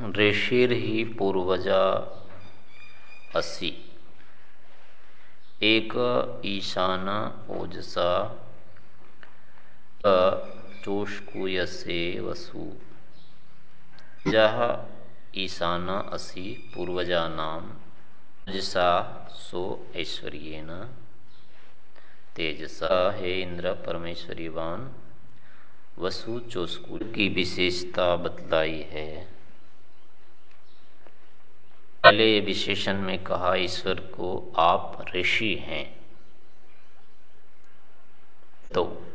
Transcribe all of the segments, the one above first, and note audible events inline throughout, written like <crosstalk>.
ऋषिर्हि पूर्वजा असि। एक ईशान ओजसा चोष्कुयसे वसु जह ईशान असि पूर्वजानाम ओजसा सो ऐश्वर्येन। तेजसा हे इंद्र परमेश्वरीवान, वसु चोस्कु की विशेषता बतलाई है। पहले विशेषण में कहा, ईश्वर को आप ऋषि हैं। तो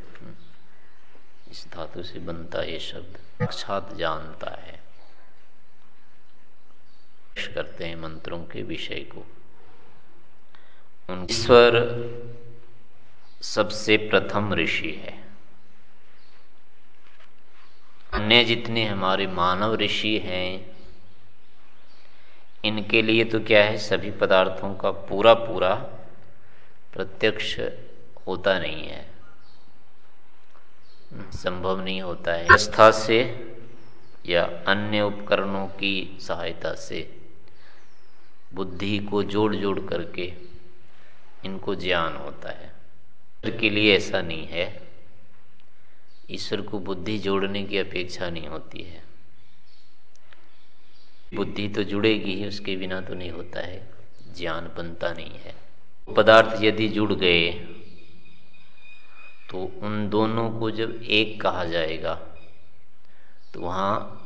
इस धातु से बनता ये शब्द साक्षात जानता है। करते हैं मंत्रों के विषय को। ईश्वर सबसे प्रथम ऋषि है। अन्य जितने हमारे मानव ऋषि हैं इनके लिए तो क्या है? सभी पदार्थों का पूरा पूरा प्रत्यक्ष होता नहीं है। संभव नहीं होता है। व्यवस्था से या अन्य उपकरणों की सहायता से बुद्धि को जोड़ जोड़ करके इनको ज्ञान होता है। ईश्वर के लिए ऐसा नहीं है। ईश्वर को बुद्धि जोड़ने की अपेक्षा नहीं होती है। बुद्धि तो जुड़ेगी ही, उसके बिना तो नहीं होता है। ज्ञान बनता नहीं है। पदार्थ यदि जुड़ गए तो उन दोनों को जब एक कहा जाएगा तो वहाँ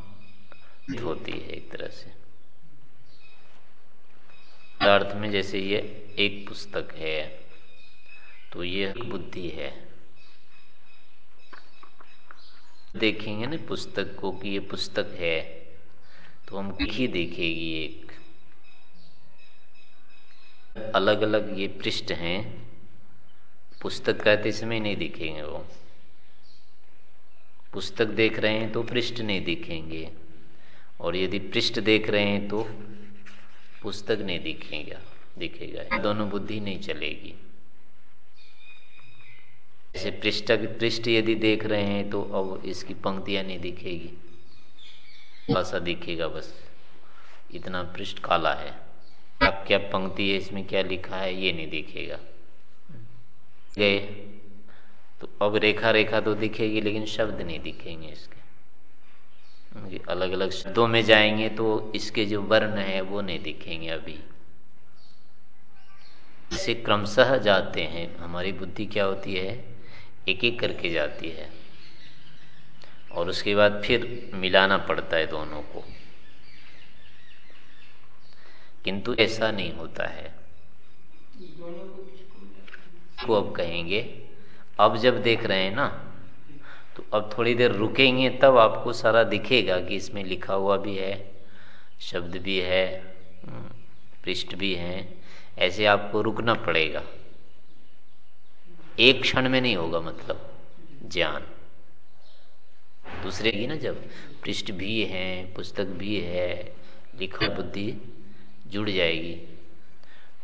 होती है एक तरह से। पदार्थ में जैसे ये एक पुस्तक है तो ये बुद्धि है। देखेंगे ना पुस्तक को कि ये पुस्तक है। तो हम ही देखेगी एक। अलग अलग ये पृष्ठ हैं। पुस्तक कहते समय नहीं दिखेंगे वो। पुस्तक देख रहे हैं तो पृष्ठ नहीं दिखेंगे। और यदि पृष्ठ देख रहे हैं तो पुस्तक नहीं दिखेगा दिखेगा। दोनों बुद्धि नहीं चलेगी। जैसे पृष्ठ पृष्ठ यदि देख रहे हैं तो अब इसकी पंक्तियाँ नहीं दिखेगी। सा दिखेगा बस। इतना पृष्ठ काला है। अब क्या पंक्ति है, इसमें क्या लिखा है, ये नहीं दिखेगा गए? तो अब रेखा रेखा तो दिखेगी, लेकिन शब्द नहीं दिखेंगे इसके। अलग अलग शब्दों में जाएँगे तो इसके जो वर्ण है, वो नहीं दिखेंगे अभी। इसे क्रमशः जाते हैं। हमारी बुद्धि क्या होती है? एक एक करके जाती है। और उसके बाद फिर मिलाना पड़ता है दोनों को। किंतु ऐसा नहीं होता है। को अब कहेंगे, अब जब देख रहे हैं ना तो अब थोड़ी देर रुकेंगे, तब आपको सारा दिखेगा कि इसमें लिखा हुआ भी है, शब्द भी है पृष्ठ भी है, ऐसे आपको रुकना पड़ेगा। एक क्षण में नहीं होगा मतलब ज्ञान। दूसरे की ना जब? पृष्ठ भी है पुस्तक भी है लिखा बुद्धि जुड़ जाएगी।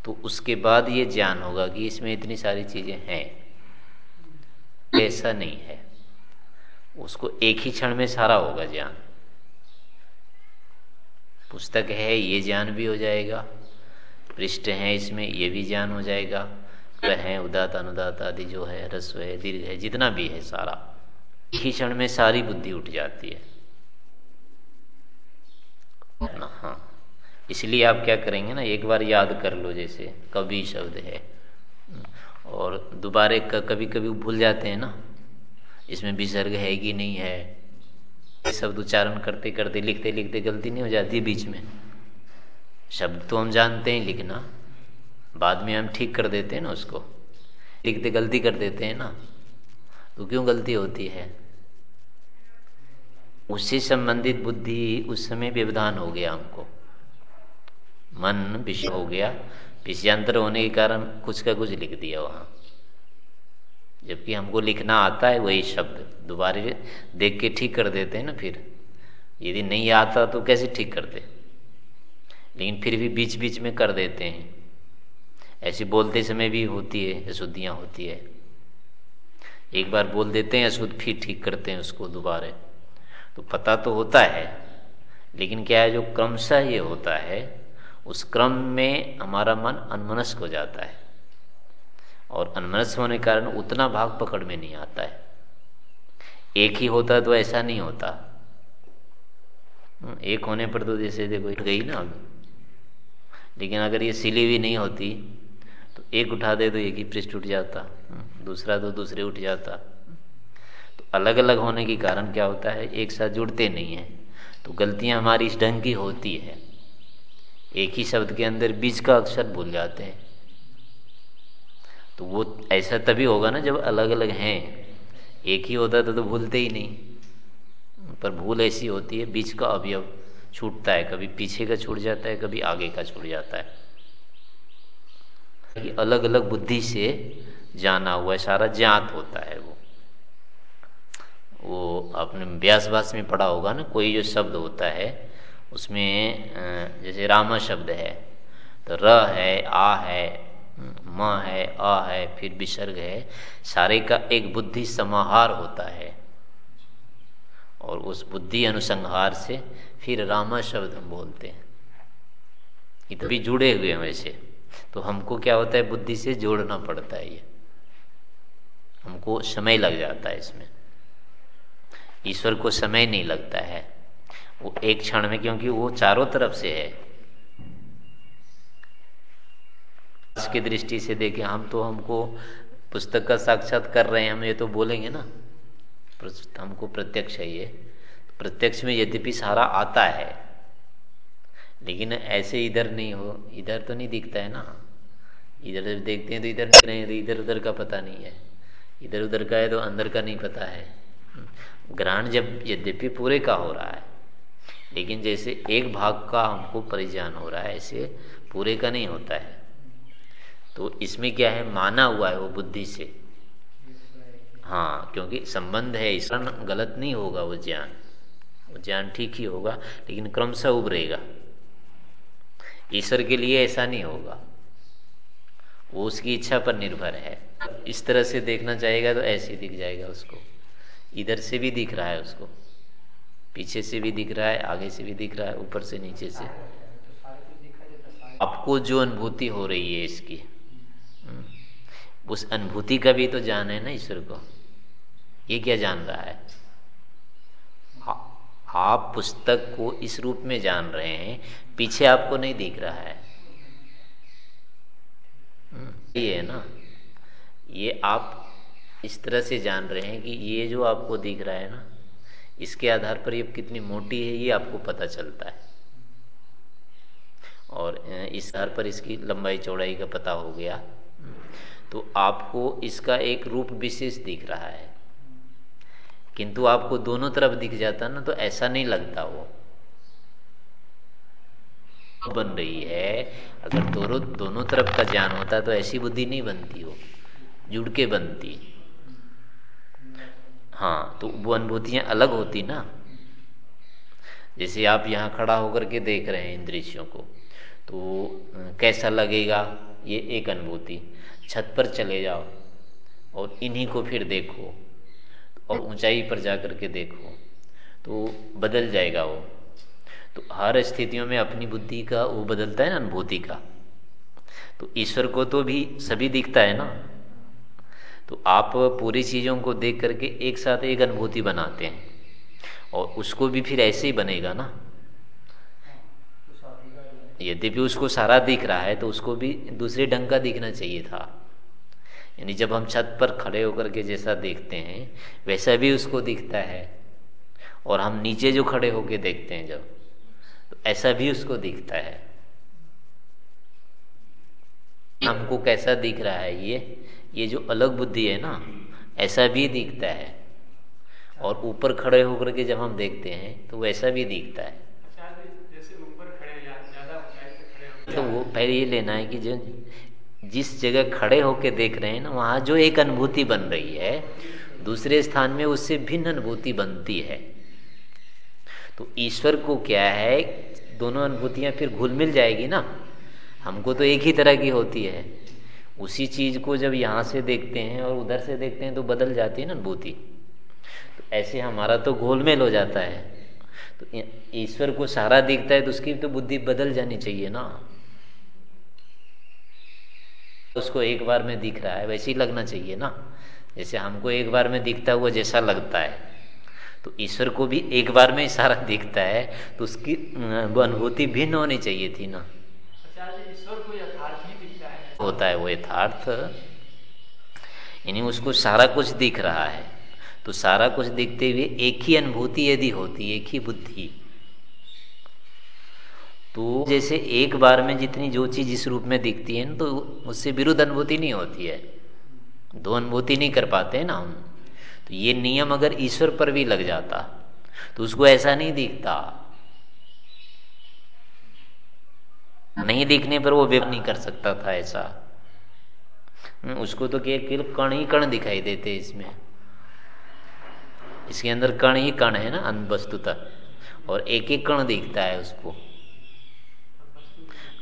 तो उसके बाद ये ज्ञान होगा कि इसमें इतनी सारी चीज़ें हैं। ऐसा नहीं है। उसको एक ही क्षण में सारा होगा ज्ञान। पुस्तक है ये ज्ञान भी हो जाएगा। पृष्ठ है इसमें ये भी ज्ञान हो जाएगा। है उदात अनुदात आदि जो है रस्व है दीर्घ है जितना भी है सारा। ही क्षण में सारी बुद्धि उठ जाती है। हाँ इसलिए आप क्या करेंगे ना, एक बार याद कर लो जैसे, कवि शब्द है। और दोबारे कभी कभी भूल जाते हैं ना, इसमें विसर्ग है कि नहीं है शब्द उच्चारण करते करते लिखते लिखते गलती नहीं हो जाती बीच में। शब्द तो हम जानते हैं लिखना बाद में हम ठीक कर देते हैं ना उसको। लिखते गलती कर देते हैं ना तो क्यों गलती होती है? उससे संबंधित बुद्धि उस समय व्यवधान हो गया हमको। मन विषय हो गया। विषयांतर होने के कारण कुछ का कुछ लिख दिया वहाँ। जबकि हमको लिखना आता है वही शब्द। दोबारा देख के ठीक कर देते हैं ना फिर। यदि नहीं आता तो कैसे ठीक करते? लेकिन फिर भी बीच बीच में कर देते हैं। ऐसे बोलते समय भी होती है, अशुद्धियाँ होती है। एक बार बोल देते हैं, अशुद्ध फिर ठीक करते हैं उसको दोबारा। तो पता तो होता है लेकिन क्या है जो क्रमशः ये होता है उस क्रम में हमारा मन अनमनस्क हो जाता है। और अनमनस्क होने के कारण उतना भाग पकड़ में नहीं आता है। एक ही होता तो ऐसा नहीं होता। हम्म, एक होने पर तो जैसे देखो गई ना लेकिन अगर ये सिली हुई नहीं होती तो एक उठा दे तो एक ही पृष्ठ उठ जाता। हम्म, दूसरा तो दूसरे उठ जाता। तो अलग अलग होने के कारण क्या होता है? एक साथ जुड़ते नहीं है। तो गलतियाँ हमारी इस ढंग की होती है। एक ही शब्द के अंदर बीज का अक्षर भूल जाते हैं। तो वो ऐसा तभी होगा ना जब अलग अलग हैं। एक ही होता था तो भूलते ही नहीं। पर भूल ऐसी होती है, बीच का अवयव छूटता है। कभी पीछे का छूट जाता है, कभी आगे का छूट जाता है। अलग अलग बुद्धि से जाना हुआ सारा ज्ञात होता है वो। वो आपने व्यास भाष में पढ़ा होगा ना, कोई जो शब्द होता है, उसमें जैसे रामा शब्द है तो र है, आ है, म है, अ है, फिर विसर्ग है, सारे का एक बुद्धि समाहार होता है। और उस बुद्धि अनुसंहार से फिर रामा शब्द हम बोलते हैं। इतने जुड़े हुए हैं वैसे। तो हमको क्या होता है, बुद्धि से जोड़ना पड़ता है ये। हमको समय लग जाता है इसमें। ईश्वर को समय नहीं लगता है। वो एक क्षण में क्योंकि वो चारों तरफ़ से है। की दृष्टि से देखें, हम तो हमको पुस्तक का साक्षात कर रहे हैं, हम ये तो बोलेंगे ना। हमको प्रत्यक्ष है ये। प्रत्यक्ष में यद्यपि सारा आता है, लेकिन ऐसे इधर नहीं हो। इधर तो नहीं दिखता है ना। इधर देखते हैं तो इधर नहीं तो इधर उधर का पता नहीं है। इधर उधर का है तो अंदर का नहीं पता है। ग्रहण जब यद्यपि पूरे का हो रहा है, लेकिन जैसे एक भाग का हमको परिज्ञान हो रहा है, ऐसे पूरे का नहीं होता है। तो इसमें क्या है? माना हुआ है वो बुद्धि से। हाँ क्योंकि संबंध है ईश्वर गलत नहीं होगा वो ज्ञान। वो ज्ञान ठीक ही होगा, लेकिन क्रमशः उभरेगा। ईश्वर के लिए ऐसा नहीं होगा। वो उसकी इच्छा पर निर्भर है। इस तरह से देखना चाहेगा तो ऐसे दिख जाएगा उसको। इधर से भी दिख रहा है उसको। पीछे से भी दिख रहा है आगे से भी दिख रहा है ऊपर से नीचे से। आपको जो अनुभूति हो रही है इसकी हम्म, उस अनुभूति का भी तो जान है ना ईश्वर को। ये क्या जान रहा है? आप पुस्तक को इस रूप में जान रहे हैं पीछे आपको नहीं दिख रहा है। हम्म, ये है ना। ये आप इस तरह से जान रहे हैं कि ये जो आपको दिख रहा है ना, इसके आधार पर ये कितनी मोटी है, ये आपको पता चलता है। और इस आधार पर इसकी लंबाई चौड़ाई का पता हो गया तो आपको इसका एक रूप विशेष दिख रहा है। किंतु आपको दोनों तरफ़ दिख जाता ना तो ऐसा नहीं लगता वो। बन रही है, अगर दोनों दोनों तरफ़ का ज्ञान होता तो ऐसी बुद्धि नहीं बनती हो जुड़ के बनती। हाँ तो वो अनुभूतियाँ अलग होती ना। जैसे आप यहाँ खड़ा होकर के देख रहे हैं इन दृश्यों को तो कैसा लगेगा ये एक अनुभूति? छत पर चले जाओ और इन्हीं को फिर देखो और ऊंचाई पर जाकर के देखो तो बदल जाएगा वो। तो हर स्थितियों में अपनी बुद्धि का वो बदलता है ना, अनुभूति का। तो ईश्वर को तो भी सभी दिखता है ना। तो आप पूरी चीज़ों को देख करके एक साथ एक अनुभूति बनाते हैं। और उसको भी फिर ऐसे ही बनेगा ना। यदि भी उसको सारा दिख रहा है तो उसको भी दूसरे ढंग का दिखना चाहिए था। यानी जब हम छत पर खड़े होकर के जैसा देखते हैं, वैसा भी उसको दिखता है। और हम नीचे जो खड़े होकर देखते हैं जब तो ऐसा भी उसको दिखता है। हमको कैसा दिख रहा है ये? ये जो अलग बुद्धि है ना, ऐसा भी दिखता है। और ऊपर खड़े होकर के जब हम देखते हैं तो वैसा भी दिखता है। तो वो पहले ये लेना है कि जो जिस जगह खड़े होकर देख रहे हैं ना, वहाँ जो एक अनुभूति बन रही है, दूसरे स्थान में उससे भिन्न अनुभूति बनती है। तो ईश्वर को क्या है, दोनों अनुभूतियाँ फिर घुल मिल जाएगी ना? हमको तो एक ही तरह की होती है। उसी चीज़ को जब यहाँ से देखते हैं और उधर से देखते हैं तो बदल जाती है ना अनुभूति तो ऐसे हमारा तो घोलमेल हो जाता है। तो ईश्वर को सारा दिखता है तो उसकी तो बुद्धि बदल जानी चाहिए ना। उसको एक बार में दिख रहा है, वैसे ही लगना चाहिए ना। जैसे हमको एक बार में दिखता हुआ जैसा लगता है। तो ईश्वर को भी एक बार में ही सारा <laughs> दिखता है तो उसकी अनुभूति भिन्न होनी चाहिए थी ना ईश्वर को यथार्थ ही दिखता है होता है वो यथार्थ। यानी उसको सारा कुछ दिख रहा है। तो सारा कुछ दिखते हुए एक ही अनुभूति यदि होती, एक ही बुद्धि। तो जैसे एक बार में जितनी जो चीज़ इस रूप में दिखती है ना तो उससे विरुद्ध अनुभूति नहीं होती है। दो अनुभूति नहीं कर पाते हैं ना हम। तो ये नियम अगर ईश्वर पर भी लग जाता तो उसको ऐसा नहीं दिखता। नहीं देखने पर वो व्यक्त नहीं कर सकता था ऐसा। हम्म, उसको तो केवल कण ही कण दिखाई देते इसमें। इसके अंदर कण ही कण है ना वस्तुतः और एक एक कण दिखता है उसको।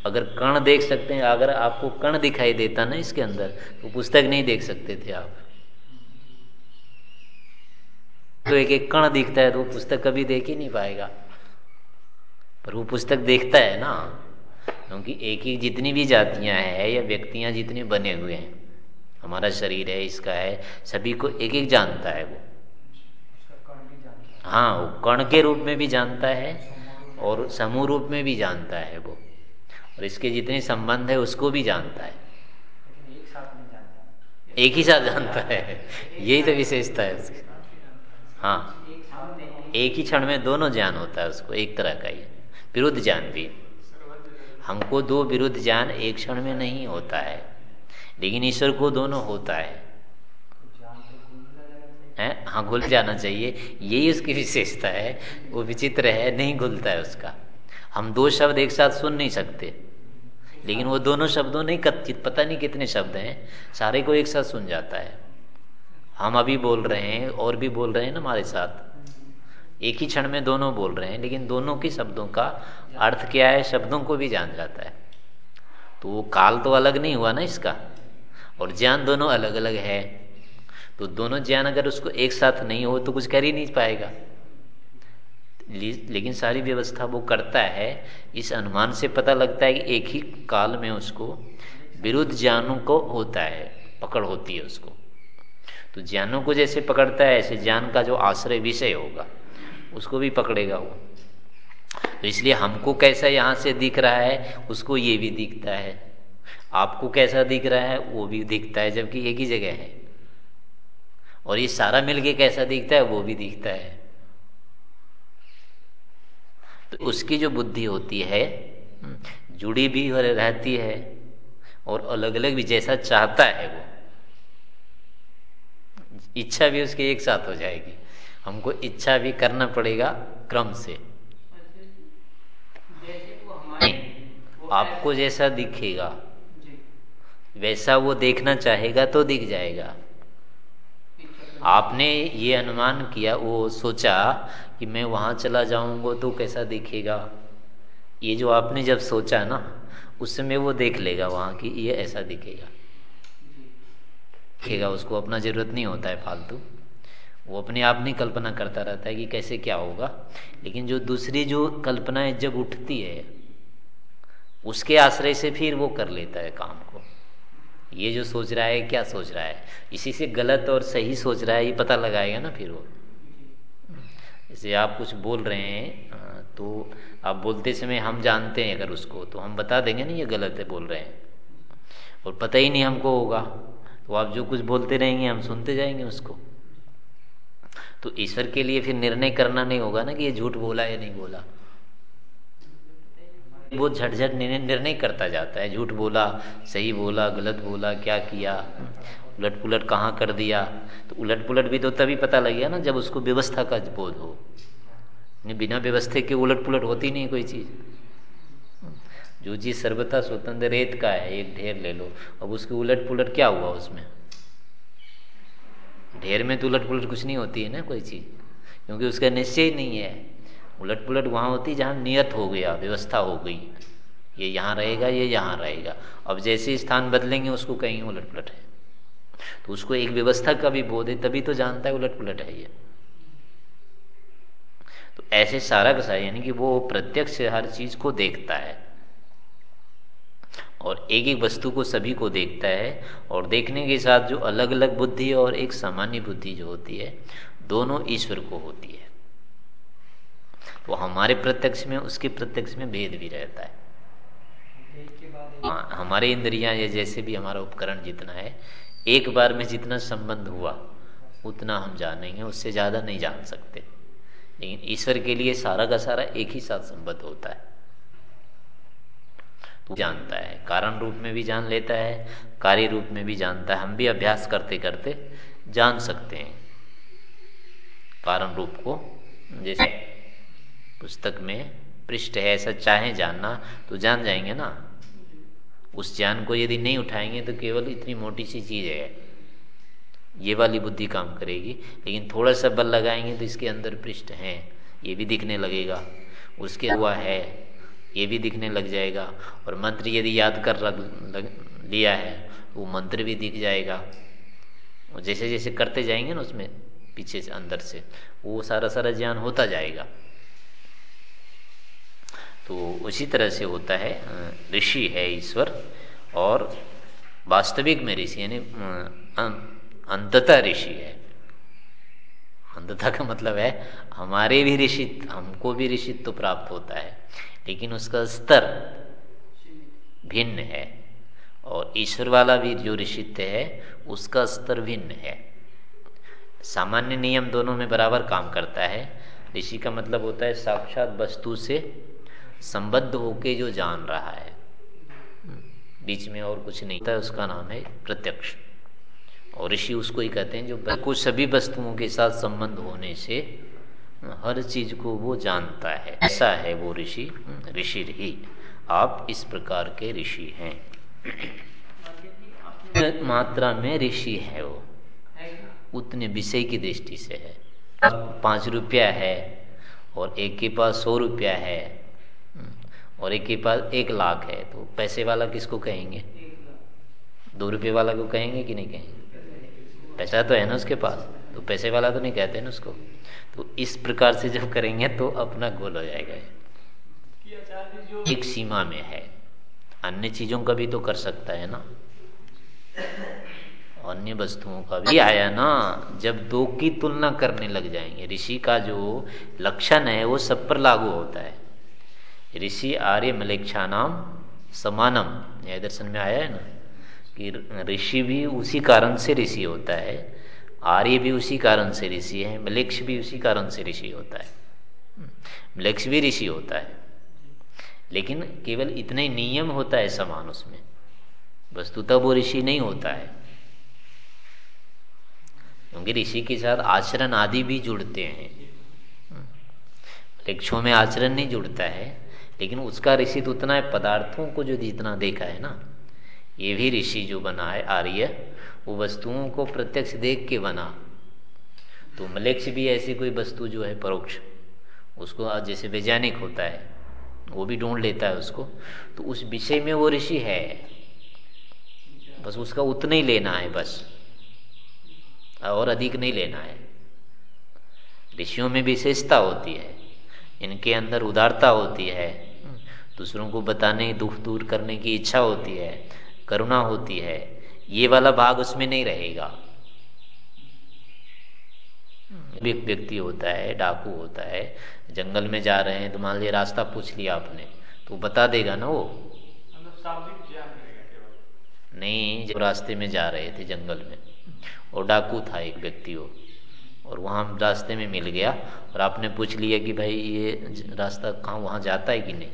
अगर कण देख सकते हैं अगर आपको कण दिखाई देता ना इसके अंदर तो पुस्तक नहीं देख सकते थे आप। तो एक एक कण दिखता है तो वो पुस्तक कभी देख ही नहीं पाएगा। पर वो पुस्तक देखता है ना। क्योंकि एक ही जितनी भी जातियाँ हैं या व्यक्तियाँ जितने बने हुए हैं हमारा शरीर है इसका है सभी को एक एक जानता है वो। हाँ। वो कण के रूप में भी जानता है और समूह रूप में भी जानता है वो। और इसके जितने संबंध है उसको भी जानता है। एक ही साथ जानता है। यही तो विशेषता है उसकी। हाँ। एक ही क्षण में दोनों ज्ञान होता है उसको एक तरह का ही। विरुद्ध ज्ञान भी। हमको दो विरुद्ध ज्ञान एक क्षण में नहीं होता है, लेकिन ईश्वर को दोनों होता है। है? हाँ घुल जाना चाहिए। यही उसकी विशेषता है। वो विचित्र है, नहीं घुलता है उसका। हम दो शब्द एक साथ सुन नहीं सकते, लेकिन वो दोनों शब्दों नहीं कथित, पता नहीं कितने शब्द हैं। सारे को एक साथ सुन जाता है। हम अभी बोल रहे हैं, और भी बोल रहे हैं ना हमारे साथ। एक ही क्षण में दोनों बोल रहे हैं, लेकिन दोनों के शब्दों का अर्थ क्या है? शब्दों को भी जान जाता है। तो वो काल तो अलग नहीं हुआ ना इसका। और ज्ञान दोनों अलग अलग है। तो दोनों ज्ञान अगर उसको एक साथ नहीं हो तो कुछ कर ही नहीं पाएगा। लेकिन सारी व्यवस्था वो करता है। इस अनुमान से पता लगता है कि एक ही काल में उसको विरुद्ध ज्ञानों को होता है। पकड़ होती है उसको। तो ज्ञानों को जैसे पकड़ता है, ऐसे ज्ञान का जो आश्रय विषय होगा, उसको भी पकड़ेगा वो। तो इसलिए हमको कैसा यहाँ से दिख रहा है, उसको ये भी दिखता है। आपको कैसा दिख रहा है, वो भी दिखता है, जबकि एक ही जगह है। और ये सारा मिलके कैसा दिखता है, वो भी दिखता है। तो उसकी जो बुद्धि होती है, जुड़ी भी रहती है, और अलग अलग भी जैसा चाहता है वो। इच्छा भी उसकी एक साथ हो जाएगी। हमको इच्छा भी करना पड़ेगा क्रम से। आपको जैसा दिखेगा, वैसा वो देखना चाहेगा तो दिख जाएगा। आपने ये अनुमान किया, वो सोचा कि मैं वहाँ चला जाऊँगा तो कैसा दिखेगा? ये जो आपने जब सोचा ना उस समय वो देख लेगा वहाँ की ये ऐसा दिखेगा। दिखेगा, उसको अपना ज़रूरत नहीं होता है फालतू। वो अपने आप नहीं कल्पना करता रहता है कि कैसे क्या होगा। लेकिन जो दूसरी जो कल्पनाएँ जब उठती है उसके आश्रय से फिर वो कर लेता है काम को। ये जो सोच रहा है, क्या सोच रहा है? इसी से गलत और सही सोच रहा है, ये पता लगाएगा ना फिर वो। जैसे आप कुछ बोल रहे हैं तो आप बोलते समय हम जानते हैं अगर उसको तो हम बता देंगे ना ये गलत है बोल रहे हैं। और पता ही नहीं हमको होगा। तो आप जो कुछ बोलते रहेंगे, हम सुनते जाएँगे उसको। तो ईश्वर के लिए फिर निर्णय करना नहीं होगा ना कि ये झूठ बोला या नहीं बोला। वो झटझट निर्णय करता जाता है। झूठ बोला, सही बोला, गलत बोला, क्या किया उलट पुलट कहाँ कर दिया? तो उलट पुलट भी तो तभी पता लगेगा ना जब उसको व्यवस्था का बोध हो। बिना व्यवस्था के उलट पुलट होती नहीं कोई चीज़। जो चीज़ सर्वथा स्वतंत्र रेत का है, एक ढेर ले लो। अब उसकी उलट पुलट क्या हुआ उसमें? ढेर में तो उलट पुलट कुछ नहीं होती है ना कोई चीज़, क्योंकि उसका निश्चय नहीं है। उलट पुलट वहाँ होती जहाँ नियत हो गया, व्यवस्था हो गई। ये यहाँ रहेगा, ये यहाँ रहेगा। अब जैसे स्थान बदलेंगे, उसको कहीं उलट पुलट है। तो उसको एक व्यवस्था का भी बोध है, तभी तो जानता है उलट पुलट है ये। तो ऐसे सारा का सारा, यानी कि वो प्रत्यक्ष हर चीज़ को देखता है। और एक एक वस्तु को सभी को देखता है, और देखने के साथ जो अलग अलग बुद्धि और एक सामान्य बुद्धि जो होती है, दोनों ईश्वर को होती है। तो हमारे प्रत्यक्ष में, उसके प्रत्यक्ष में भेद भी रहता है। हाँ हमारे इंद्रियाँ या जैसे भी हमारा उपकरण जितना है, एक बार में जितना संबंध हुआ, उतना हम जानेंगे उससे ज़्यादा नहीं जान सकते। लेकिन ईश्वर के लिए सारा का सारा एक ही साथ संबद्ध होता है। तो जानता है, कारण रूप में भी जान लेता है, कार्य रूप में भी जानता है। हम भी अभ्यास करते करते जान सकते हैं। कारण रूप को, जैसे पुस्तक में पृष्ठ है ऐसा चाहे जानना तो जान जाएँगे ना। उस ज्ञान को यदि नहीं उठाएँगे तो केवल इतनी मोटी सी चीज़ है। ये वाली बुद्धि काम करेगी लेकिन थोड़ा सा बल लगाएँगे तो इसके अंदर पृष्ठ है ये भी दिखने लगेगा। उसके हुआ है ये भी दिखने लग जाएगा। और मंत्र यदि याद कर लग, लग लिया है तो वो मंत्र भी दिख जाएगा। जैसे जैसे करते जाएँगे ना उसमें पीछे से अंदर से वो सारा सारा ज्ञान होता जाएगा। तो उसी तरह से होता है ऋषि है ईश्वर और वास्तविक में ऋषि, यानी अंततः ऋषि है। अंततः का मतलब है, हमारे भी ऋषि, हमको भी ऋषित्व तो प्राप्त होता है, लेकिन उसका स्तर भिन्न है और ईश्वर वाला भी जो ऋषित्व है, उसका स्तर भिन्न है। सामान्य नियम दोनों में बराबर काम करता है। ऋषि का मतलब होता है, साक्षात वस्तु से संबद्ध होके जो जान रहा है। बीच में और कुछ नहीं। होता उसका नाम है प्रत्यक्ष। और ऋषि उसको ही कहते हैं जो कुछ सभी वस्तुओं के साथ संबंध होने से, हर चीज़ को वो जानता है। ऐसा है वो ऋषि ऋषि ही। आप इस प्रकार के ऋषि हैं। <coughs> मात्रा में ऋषि है वो। उतने विषय की दृष्टि से है। पाँच रुपया है और एक के पास सौ रुपया है। और एक के पास एक लाख है तो पैसे वाला किसको कहेंगे? दो रुपये वाला को कहेंगे कि नहीं कहेंगे? पैसा तो है ना उसके पास तो पैसे वाला तो नहीं कहते ना उसको। तो इस प्रकार से जब करेंगे तो अपना गोल हो जाएगा। एक सीमा में है। अन्य चीज़ों का भी तो कर सकता है ना। अन्य वस्तुओं का भी आया ना। जब दो की तुलना करने लग जाएँगे, ऋषि का जो लक्षण है, वो सब पर लागू होता है। ऋषि आर्य मलेक्षा नाम समानम न्याय दर्शन में आया है ना, कि ऋषि भी उसी कारण से ऋषि होता है, आर्य भी उसी कारण से ऋषि है, मलेक्ष भी उसी कारण से ऋषि होता है। मलेक्ष भी ऋषि होता है। लेकिन केवल इतने नियम होता है समान उसमें, वस्तुतः वो ऋषि नहीं होता है। क्योंकि ऋषि के साथ आचरण आदि भी जुड़ते हैं। मलेक्षों में आचरण नहीं जुड़ता है लेकिन उसका ऋषि तो उतना है, पदार्थों को जो जितना देखा है ना, ये भी ऋषि जो बना है, आर्य, वो वस्तुओं को प्रत्यक्ष देख के बना। तो मलेक्ष भी ऐसी कोई वस्तु जो है परोक्ष, उसको जैसे वैज्ञानिक होता है, वो भी ढूंढ लेता है उसको। तो उस विषय में वो ऋषि है, बस उसका उतना ही लेना है बस, और अधिक नहीं लेना है। ऋषियों में विशेषता होती है, इनके अंदर उदारता होती है दूसरों को बताने दुख दूर करने की इच्छा होती है करुणा होती है ये वाला भाग उसमें नहीं रहेगा। एक व्यक्ति होता है डाकू होता है जंगल में जा रहे हैं तो मान लिया रास्ता पूछ लिया आपने तो बता देगा ना वो? नहीं जब रास्ते में जा रहे थे जंगल में और डाकू था एक व्यक्ति वो और वहाँ रास्ते में मिल गया और आपने पूछ लिया कि भाई ये रास्ता कहाँ वहाँ जाता है कि नहीं?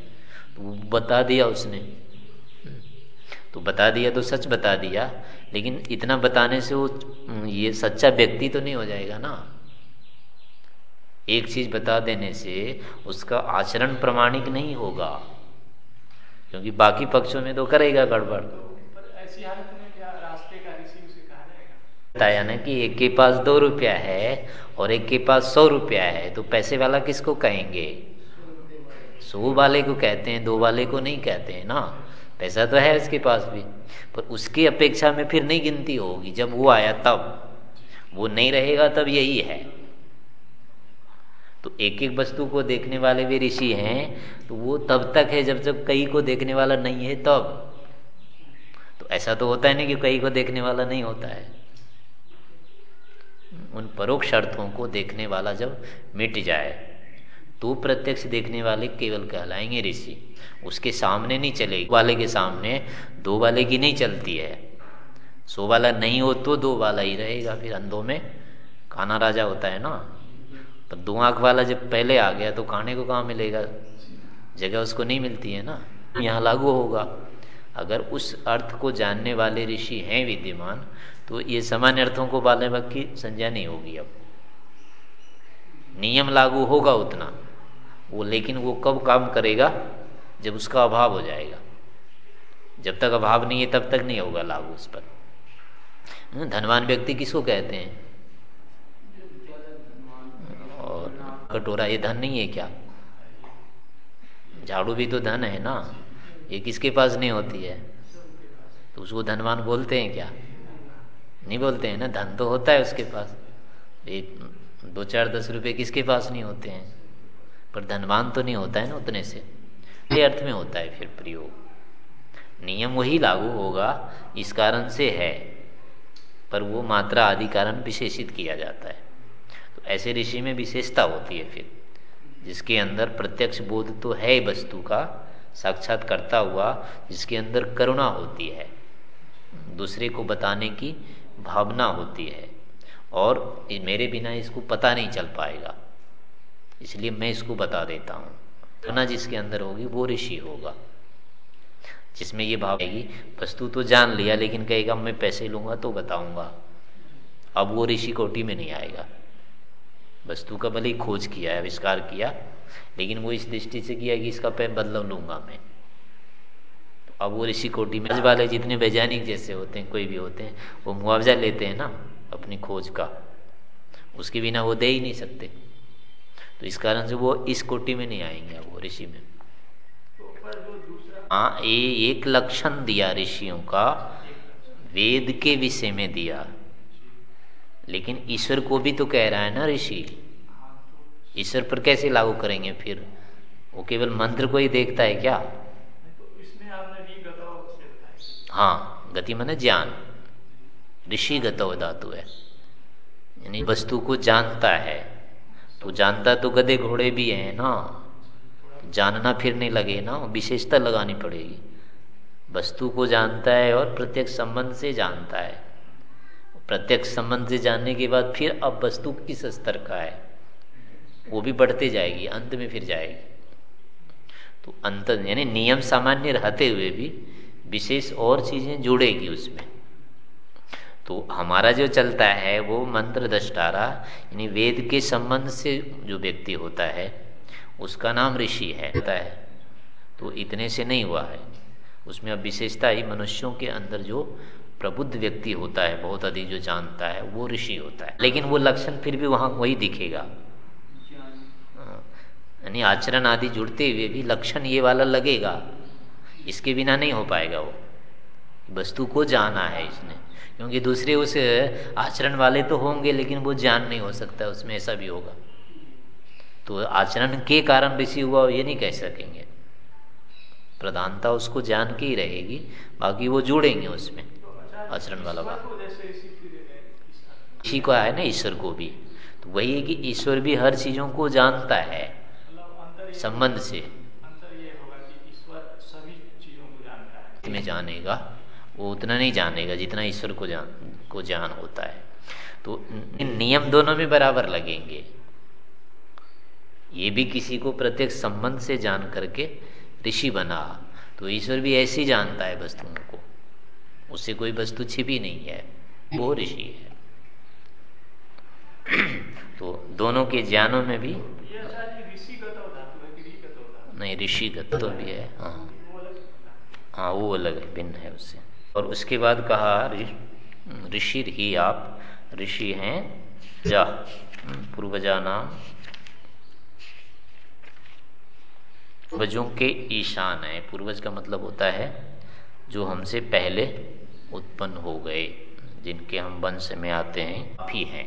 तो बता दिया उसने। तो बता दिया तो सच बता दिया लेकिन इतना बताने से वो ये सच्चा व्यक्ति तो नहीं हो जाएगा ना। एक चीज़ बता देने से उसका आचरण प्रमाणिक नहीं होगा क्योंकि बाकी पक्षों में तो करेगा गड़बड़। बताया ना कि एक के पास दो रुपया है और एक के पास सौ रुपया है तो पैसे वाला किसको कहेंगे? सौ वाले को कहते हैं दो वाले को नहीं कहते हैं ना। पैसा तो है उसके पास भी। पर उसकी अपेक्षा में फिर नहीं गिनती होगी। जब वो आया तब, वो नहीं रहेगा तब यही है। तो एक एक वस्तु को देखने वाले भी ऋषि हैं तो वो तब तक है जब जब कई को देखने वाला नहीं है तब। तो ऐसा तो होता है ना कि कई को देखने वाला नहीं होता है। उन परोक्ष अर्थों को देखने वाला जब मिट जाए तो प्रत्यक्ष देखने वाले केवल कहलाएँगे ऋषि। उसके सामने नहीं चलेगी। वाले के सामने दो वाले की नहीं चलती है। सो वाला नहीं हो तो दो वाला ही रहेगा। फिर अंधों में काना राजा होता है ना? तो दो आँख वाला जब पहले आ गया तो खाने को कहाँ मिलेगा? जगह उसको नहीं मिलती है ना? यहाँ लागू होगा। अगर उस अर्थ को जानने वाले ऋषि हैं विद्यमान तो ये सामान्य अर्थों को बाले की संज्ञा नहीं होगी अब। नियम लागू होगा उतना। वो, लेकिन वो कब काम करेगा? जब उसका अभाव हो जाएगा। जब तक अभाव नहीं है, तब तक नहीं होगा लागू उस पर। धनवान व्यक्ति किसको कहते हैं? और कटोरा, ये धन नहीं है क्या? झाड़ू भी तो धन है ना। ये किसके पास नहीं होती है? तो उसको धनवान बोलते हैं क्या? नहीं बोलते हैं ना? धन तो होता है उसके पास। ये दो चार दस रुपए किसके पास नहीं होते हैं? पर धनवान तो नहीं होता है ना उतने से। ये अर्थ में होता है फिर प्रयोग। नियम वही लागू होगा, इस कारण से है, पर वो मात्रा आदि कारण विशेषित किया जाता है। तो ऐसे ऋषि में विशेषता होती है फिर, जिसके अंदर प्रत्यक्ष बोध तो है वस्तु का साक्षात करता हुआ, जिसके अंदर करुणा होती है, दूसरे को बताने की भावना होती है, और मेरे बिना इसको पता नहीं चल पाएगा। इसलिए मैं इसको बता देता हूँ। करुणा जिसके अंदर होगी, वो ऋषि होगा। जिसमें ये भाव आएगी वस्तु तो जान लिया, लेकिन कहेगा, मैं पैसे लूँगा तो बताऊँगा। अब वो ऋषि कोटि में नहीं आएगा। वस्तु का भले ही खोज किया है, आविष्कार किया, लेकिन वो इस दृष्टि से किया कि इसका पैर बदलाव लूँगा मैं। तो अब वो ऋषि कोटि में वाले जितने वैज्ञानिक जैसे होते हैं, कोई भी होते हैं, वो मुआवजा लेते हैं ना, अपनी खोज का। उसके बिना वो दे ही नहीं सकते। तो इस कारण से वो इस कोटि में नहीं आएँगे वो ऋषि में। हाँ ये एक लक्षण दिया ऋषियों का वेद के विषय में दिया। लेकिन ईश्वर को भी तो कह रहा है ना ऋषि? ईश्वर पर कैसे लागू करेंगे फिर? वो केवल मंत्र को ही देखता है क्या? हाँ गति मन ज्ञान। ऋषि गतव धातु है। यानी वस्तु को जानता है। तो जानता तो गधे घोड़े भी हैं ना। जानना फिर नहीं लगे ना, विशेषता लगानी पड़ेगी। वस्तु को जानता है और प्रत्यक्ष संबंध से जानता है। प्रत्यक्ष संबंध से जानने के बाद फिर अब वस्तु किस स्तर का है, वो भी बढ़ते जाएगी, अंत में फिर जाएगी। तो अंत यानी नियम सामान्य रहते हुए भी विशेष और चीज़ें जुड़ेगी उसमें। तो हमारा जो चलता है वो मंत्र दष्टारा यानी वेद के संबंध से जो व्यक्ति होता है उसका नाम ऋषि है होता है। तो इतने से नहीं हुआ है। उसमें अब विशेषता ही मनुष्यों के अंदर जो प्रबुद्ध व्यक्ति होता है बहुत अधिक जो जानता है वो ऋषि होता है। लेकिन वो लक्षण फिर भी वहाँ वही दिखेगा। हाँ, यानी आचरण आदि जुड़ते हुए भी लक्षण ये वाला लगेगा। इसके बिना नहीं हो पाएगा वो। वस्तु को जाना है इसने। क्योंकि दूसरे उस आचरण वाले तो होंगे लेकिन वो ज्ञान नहीं हो सकता उसमें ऐसा भी होगा। तो आचरण के कारण ऋषि हुआ ये नहीं कह सकेंगे। प्रधानता उसको जान के ही रहेगी बाकी वो जुड़ेंगे उसमें आचरण वाला बात। इसी को है ना ईश्वर को भी। तो वही है कि ईश्वर भी हर चीज़ों को जानता है संबंध से। में जानेगा। वो उतना नहीं जानेगा जितना ईश्वर को जान को जान होता है। तो नियम दोनों में बराबर लगेंगे। ये भी किसी को प्रत्येक संबंध से जान करके ऋषि बना तो ईश्वर भी ऐसे ही जानता है वस्तुओं को। उससे कोई वस्तु छिपी नहीं है वो ऋषि है। तो दोनों के ज्ञानों में भी नहीं ऋषिगत तो भी है हाँ। हाँ वो अलग भिन्न है उससे और उसके बाद कहा ऋषि ही आप, ऋषि हैं, जा पूर्वजा नाम पूर्वजों के ईशान है। पूर्वज का मतलब होता है, जो हमसे पहले उत्पन्न हो गए, जिनके हम वंश में आते हैं भी हैं।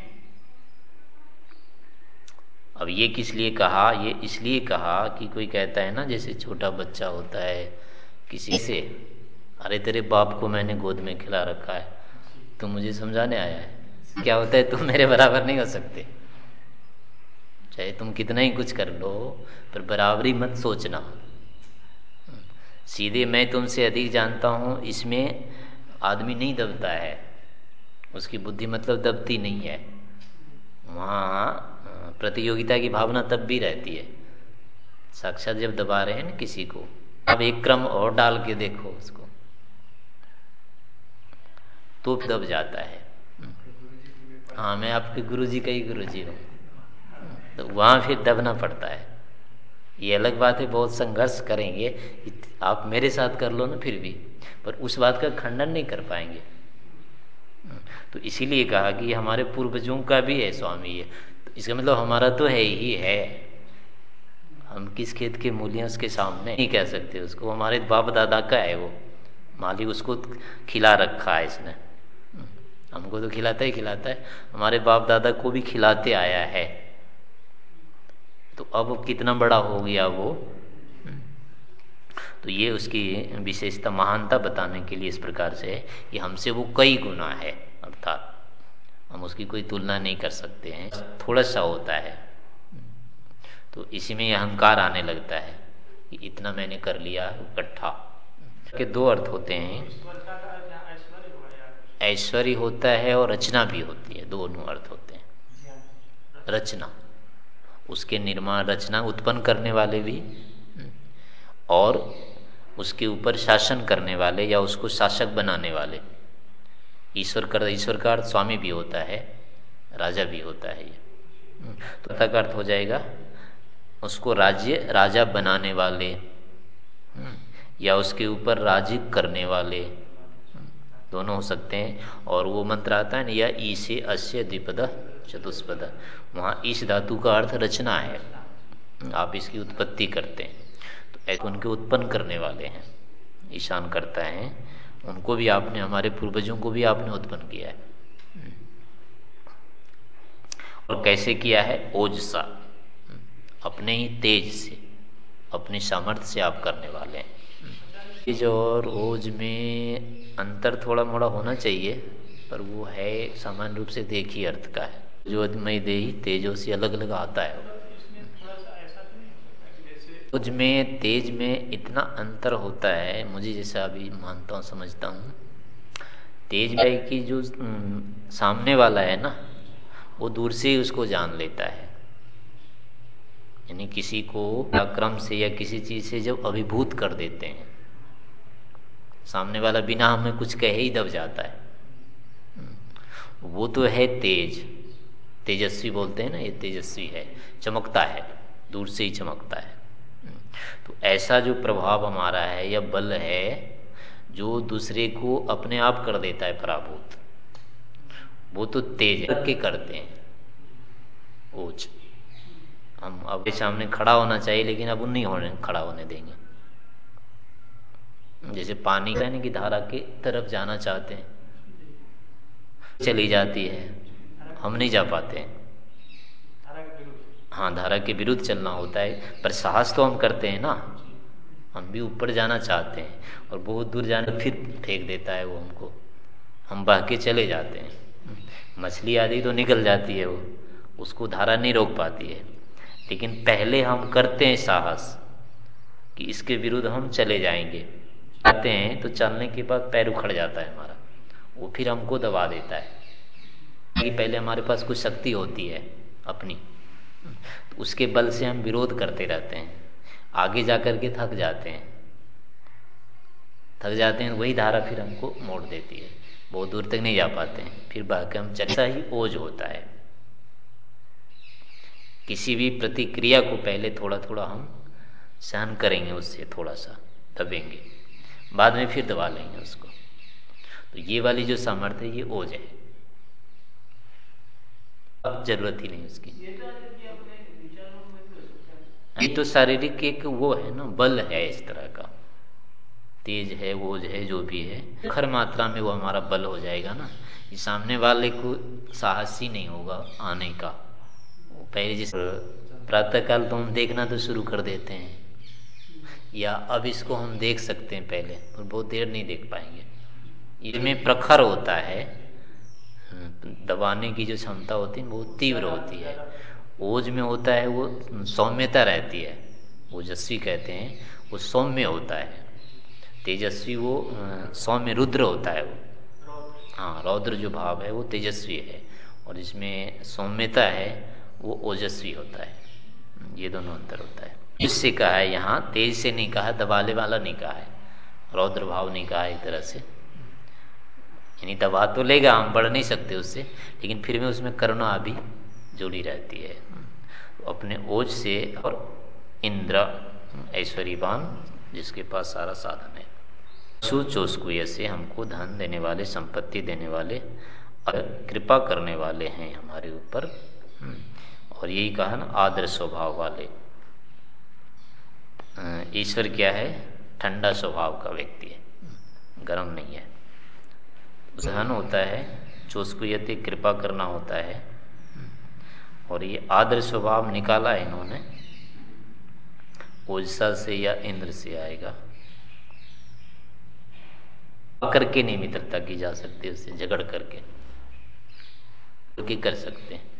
अब ये किस लिए कहा? ये इसलिए कहा कि कोई कहता है ना, जैसे छोटा बच्चा होता है, किसी से अरे तेरे बाप को मैंने गोद में खिला रखा है। तो मुझे समझाने आया है। क्या होता है? तुम मेरे बराबर नहीं हो सकते। चाहे तुम कितना ही कुछ कर लो, पर बराबरी मत सोचना। सीधे मैं तुमसे अधिक जानता हूँ, इसमें आदमी नहीं दबता है। उसकी बुद्धि मतलब दबती नहीं है। वहाँ, प्रतियोगिता की भावना तब भी रहती है। साक्षात जब दबा रहे हैं ना किसी को, अब एक क्रम और डाल के देखो उसको। तो दब जाता है। हाँ मैं आपके गुरु जी का ही गुरु जी हूँ। तो वहाँ फिर दबना पड़ता है। ये अलग बात है, बहुत संघर्ष करेंगे। आप मेरे साथ कर लो ना फिर भी, पर उस बात का खंडन नहीं कर पाएँगे। तो इसीलिए कहा कि हमारे पूर्वजों का भी है, स्वामी, ये। तो इसका मतलब हमारा तो है ही है। हम किस खेत के मूल्य उसके सामने नहीं कह सकते। उसको हमारे बाप दादा का है वो। मालिक उसको खिला रखा है इसने। हमको तो खिलाता ही खिलाता है। हमारे बाप दादा को भी खिलाते आया है। तो अब कितना बड़ा हो गया वो? तो ये उसकी विशेषता, महानता बताने के लिए इस प्रकार से है कि हमसे वो कई गुना है। अर्थात हम उसकी कोई तुलना नहीं कर सकते हैं। थोड़ा सा होता है। तो इसी में अहंकार आने लगता है कि इतना मैंने कर लिया, इकट्ठा। के दो अर्थ होते हैं। ऐश्वर्य होता है और रचना भी होती है, दोनों अर्थ होते हैं। रचना, उसके निर्माण, रचना उत्पन्न करने वाले भी, और उसके ऊपर शासन करने वाले या उसको शासक बनाने वाले। ईश्वर कर, ईश्वर का अर्थ स्वामी भी होता है, राजा भी होता है ये। तो का अर्थ हो जाएगा, उसको राज्य, राजा बनाने वाले, या उसके ऊपर राज्य करने वाले। दोनों हो सकते हैं। और वो मंत्र आता है ना, या ईसे अस्य द्विपद चतुष्पद। वहाँ ईश धातु का अर्थ रचना है। आप इसकी उत्पत्ति करते हैं। तो उनके उत्पन्न करने वाले हैं। ईशान करता है। उनको भी आपने, हमारे पूर्वजों को भी आपने उत्पन्न किया है। और कैसे किया है? ओजसा। अपने ही तेज से, अपनी सामर्थ्य से आप करने वाले हैं। तेज और ओज में अंतर थोड़ा मोड़ा होना चाहिए, पर वो है सामान्य रूप से देख ही अर्थ का है। जो मई दे तेजों से अलग अलग आता है। ओज में तेज में इतना अंतर होता है, मुझे जैसा अभी मानता हूँ, समझता हूँ। तेज भाई की जो सामने वाला है ना, वो दूर से ही उसको जान लेता है। यानी किसी को क्रम से या किसी चीज़ से जब अभिभूत कर देते हैं सामने वाला बिना हमें कुछ कहे ही दब जाता है। वो तो है तेज। तेजस्वी बोलते हैं ना, ये तेजस्वी है, चमकता है, दूर से ही चमकता है। तो ऐसा जो प्रभाव हमारा है, या बल है, जो दूसरे को अपने आप कर देता है पराभूत, वो तो तेज के करते हैं? ओच। हम अब सामने खड़ा होना चाहिए, लेकिन अब नहीं होने, खड़ा होने देंगे। जैसे पानी की धारा की तरफ़ जाना चाहते हैं, चली जाती है, हम नहीं जा पाते हाँ धारा के विरुद्ध चलना होता है, पर साहस तो हम करते हैं ना। हम भी ऊपर जाना चाहते हैं, और बहुत दूर जाने फिर फेंक देता है वो हमको। हम बह के चले जाते हैं। मछली आदि तो निकल जाती है वो, उसको धारा नहीं रोक पाती है। लेकिन पहले हम करते हैं साहस कि इसके विरुद्ध हम चले जाएँगे। जाते हैं तो चलने के बाद पैर उखड़ जाता है हमारा। वो फिर हमको दबा देता है। कि पहले हमारे पास कुछ शक्ति होती है अपनी तो उसके बल से हम विरोध करते रहते हैं। आगे जाकर के थक जाते हैं। थक जाते हैं, वही धारा फिर हमको मोड़ देती है। बहुत दूर तक नहीं जा पाते हैं। फिर बाकी हम चलता ही ओझ होता है। किसी भी प्रतिक्रिया को पहले थोड़ा थोड़ा हम सहन करेंगे, उससे थोड़ा सा दबेंगे। बाद में फिर दबा लेंगे उसको। तो ये वाली जो सामर्थ्य है ये ओझ है। अब ज़रूरत ही नहीं उसकी। ये तो शारीरिक एक वो है ना बल है इस तरह का। तेज है वोज है जो भी है खर मात्रा में वो हमारा बल हो जाएगा ना। ये सामने वाले को साहस ही नहीं होगा आने का। पहले जिस प्रातः काल तो हम देखना तो शुरू कर देते हैं। या अब इसको हम देख सकते हैं पहले, और बहुत देर नहीं देख पाएँगे। इसमें प्रखर होता है दबाने की जो क्षमता होती है, बहुत तीव्र होती है। ओज में होता है, वो सौम्यता रहती है, ओजस्वी कहते हैं, वो सौम्य होता है। तेजस्वी वो सौम्य रुद्र होता है वो। हाँ रौद्र जो भाव है, वो तेजस्वी है, और इसमें सौम्यता है, वो ओजस्वी होता है। ये दोनों अंतर होता है। इससे कहा है यहाँ, तेज से नहीं कहा, दबाले वाला नहीं कहा है, रौद्र भाव नहीं कहा एक तरह से। यानी दबा तो लेगा, हम बढ़ नहीं सकते उससे, लेकिन फिर भी उसमें करुणा भी जुड़ी रहती है। अपने ओज से और इंद्र, ऐश्वर्यवान, जिसके पास सारा साधन है। सुचोस्कुय से हमको धन देने वाले, संपत्ति देने वाले और कृपा करने वाले हैं हमारे ऊपर। और यही कहा ना, आदर स्वभाव वाले। ईश्वर क्या है? ठंडा स्वभाव का व्यक्ति है। गर्म नहीं है। धन होता है जो उसको यदि कृपा करना होता है। और ये आदर स्वभाव निकाला इन्होंने। ओजसा से या इंद्र से आएगा। करके नहीं मित्रता की जा सकती उससे झगड़ करके। कर सकते हैं।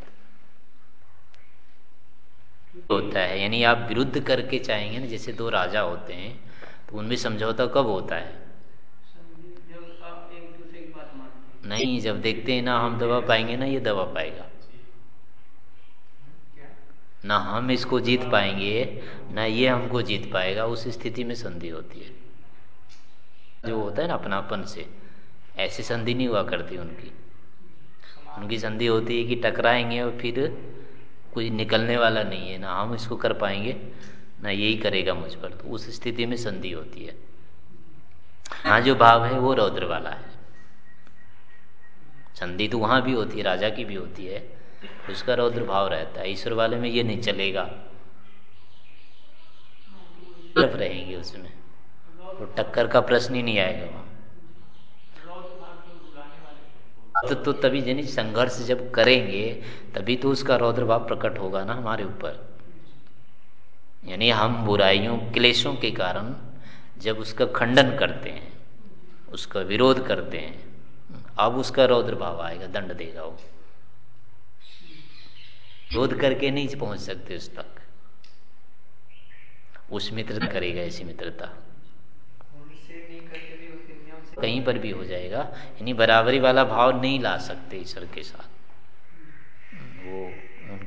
होता है। यानी आप विरुद्ध करके चाहेंगे ना, जैसे दो राजा होते हैं तो उनमें समझौता कब होता है? नहीं, जब देखते हैं ना हम दबा पाएँगे ना, ये दबा पाएगा। ना हम इसको जीत पाएँगे, ना ये हमको जीत पाएगा, उस स्थिति में संधि होती है। जो होता है ना अपनापन से, ऐसी संधि नहीं हुआ करती उनकी। उनकी संधि होती है कि टकराएँगे और फिर कोई निकलने वाला नहीं है, ना हम इसको कर पाएँगे, ना यही करेगा मुझ पर। तो उस स्थिति में संधि होती है। हाँ जो भाव है वो रौद्र वाला है। संधि तो वहाँ भी होती है, राजा की भी होती है। उसका रौद्र भाव रहता है। ईश्वर वाले में ये नहीं चलेगा। रहेंगे उसमें। तो टक्कर का प्रश्न ही नहीं आएगा वहाँ। तो, तभी यानी संघर्ष जब करेंगे तभी तो उसका रौद्र भाव प्रकट होगा ना हमारे ऊपर। यानी हम बुराइयों क्लेशों के कारण जब उसका खंडन करते हैं उसका विरोध करते हैं अब उसका रौद्र भाव आएगा दंड देगा वो। विरोध करके नहीं पहुँच सकते उस तक। उस मित्रता करेगा ऐसी मित्रता। कहीं पर भी हो जाएगा। यानी बराबरी वाला भाव नहीं ला सकते ईश्वर के साथ। वो